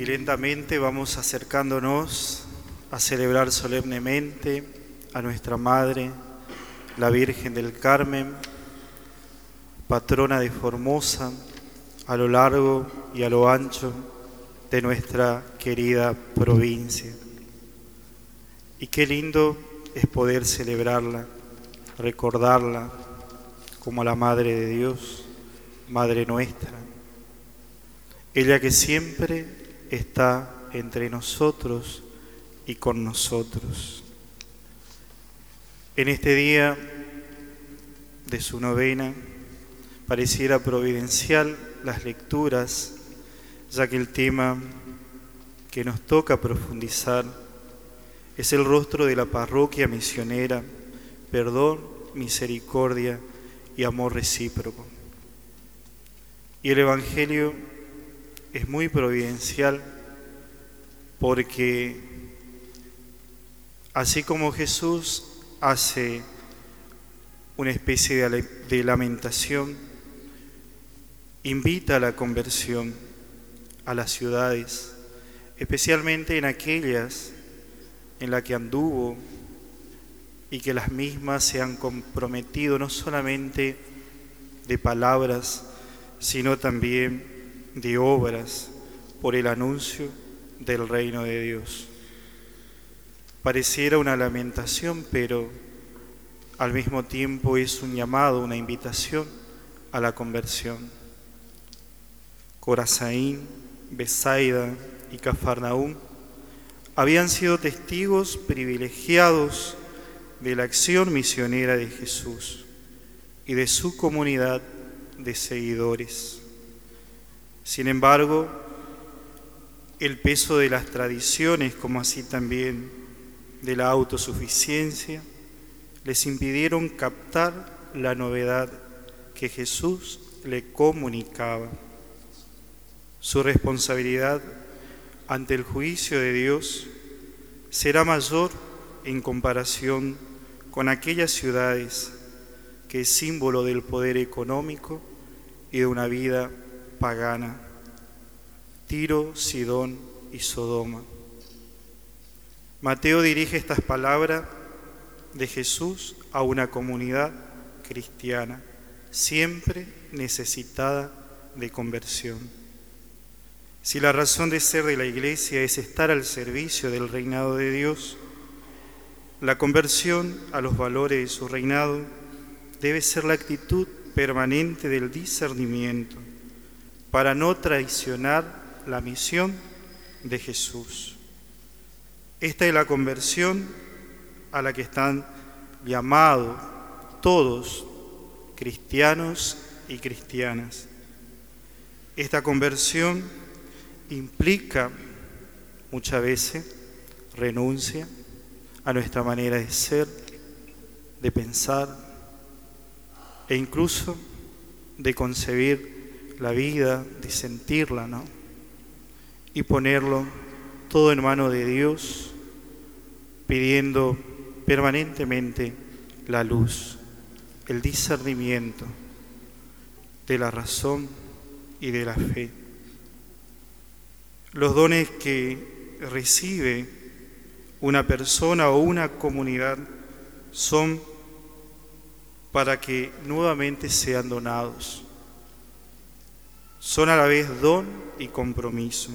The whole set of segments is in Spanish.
y lentamente vamos acercándonos a celebrar solemnemente a nuestra Madre, la Virgen del Carmen, patrona de Formosa, a lo largo y a lo ancho de nuestra querida provincia. Y qué lindo es poder celebrarla, recordarla como la Madre de Dios, Madre nuestra. Ella que siempre está entre nosotros y con nosotros. En este día de su novena pareciera providencial las lecturas, ya que el tema que nos toca profundizar es el rostro de la parroquia misionera, perdón, misericordia y amor recíproco. Y el Evangelio es muy providencial porque así como Jesús hace una especie de, lamentación, invita a la conversión a las ciudades, especialmente en aquellas en las que anduvo y que las mismas se han comprometido no solamente de palabras, sino también de obras por el anuncio del reino de Dios. Pareciera una lamentación, pero al mismo tiempo es un llamado, una invitación a la conversión. Corazaín, Besaida y Cafarnaúm habían sido testigos privilegiados de la acción misionera de Jesús y de su comunidad de seguidores. Sin embargo, el peso de las tradiciones, como así también de la autosuficiencia, les impidieron captar la novedad que Jesús le comunicaba. Su responsabilidad ante el juicio de Dios será mayor en comparación con aquellas ciudades que es símbolo del poder económico y de una vida pagana, Tiro, Sidón y Sodoma. Mateo dirige estas palabras de Jesús a una comunidad cristiana, siempre necesitada de conversión. Si la razón de ser de la iglesia es estar al servicio del reinado de Dios, la conversión a los valores de su reinado debe ser la actitud permanente del discernimiento para no traicionar la misión de Jesús. Esta es la conversión a la que están llamados todos cristianos y cristianas. Esta conversión implica muchas veces renuncia a nuestra manera de ser, de pensar e incluso de concebir la vida, de sentirla, ¿no? Y ponerlo todo en mano de Dios, pidiendo permanentemente la luz, el discernimiento de la razón y de la fe. Los dones que recibe una persona o una comunidad son para que nuevamente sean donados. Son a la vez don y compromiso.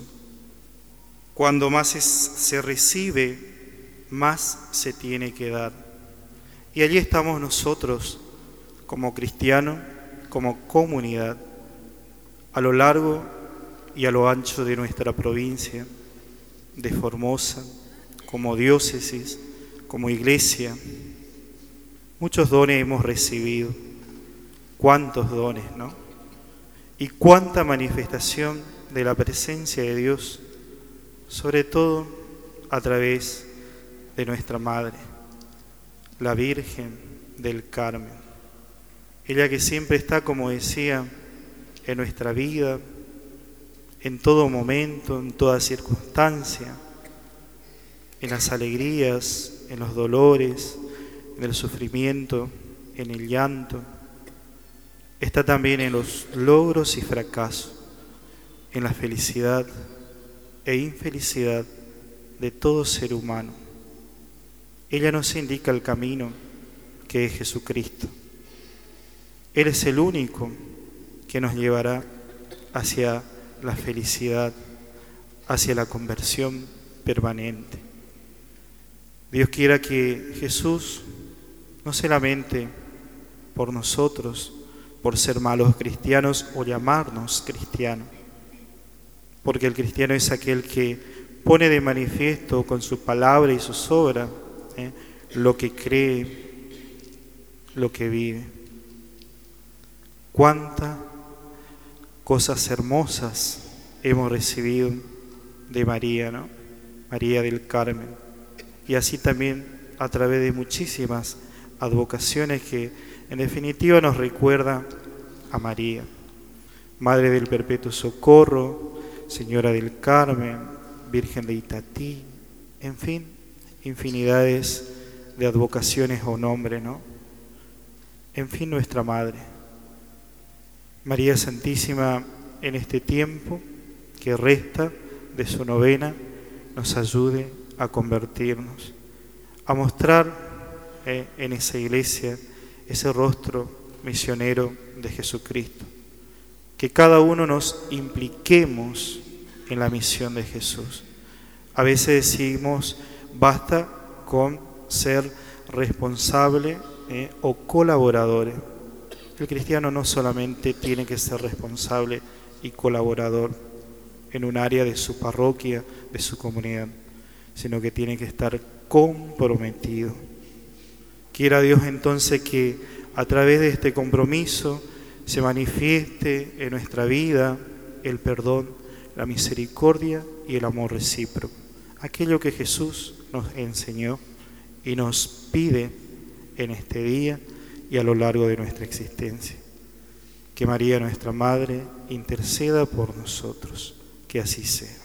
Cuando más se recibe, más se tiene que dar. Y allí estamos nosotros, como cristianos, como comunidad, a lo largo y a lo ancho de nuestra provincia, de Formosa, como diócesis, como iglesia. Muchos dones hemos recibido. ¿Cuántos dones, no? Y cuánta manifestación de la presencia de Dios sobre todo a través de nuestra Madre, la Virgen del Carmen. Ella que siempre está, como decía, en nuestra vida, en todo momento, en toda circunstancia, en las alegrías, en los dolores, en el sufrimiento, en el llanto. Está también en los logros y fracasos, en la felicidad, e infelicidad de todo ser humano. Ella nos indica el camino que es Jesucristo. Él es el único que nos llevará hacia la felicidad, hacia la conversión permanente. Dios quiera que Jesús no se lamente por nosotros, por ser malos cristianos o llamarnos cristianos, porque el cristiano es aquel que pone de manifiesto con su palabra y sus obras ¿eh? lo que cree, lo que vive. Cuántas cosas hermosas hemos recibido de María, ¿no? María del Carmen. Y así también a través de muchísimas advocaciones que en definitiva nos recuerda a María, Madre del Perpetuo Socorro, Señora del Carmen, Virgen de Itatí, en fin, infinidades de advocaciones o nombre, ¿no? En fin, nuestra Madre. María Santísima, en este tiempo que resta de su novena, nos ayude a convertirnos, a mostrar eh, en esa iglesia ese rostro misionero de Jesucristo. Que cada uno nos impliquemos en la misión de Jesús. A veces decimos, basta con ser responsable eh, o colaboradores. El cristiano no solamente tiene que ser responsable y colaborador en un área de su parroquia, de su comunidad, sino que tiene que estar comprometido. Quiera Dios entonces que a través de este compromiso se manifieste en nuestra vida el perdón, la misericordia y el amor recíproco. Aquello que Jesús nos enseñó y nos pide en este día y a lo largo de nuestra existencia. Que María, nuestra Madre, interceda por nosotros. Que así sea.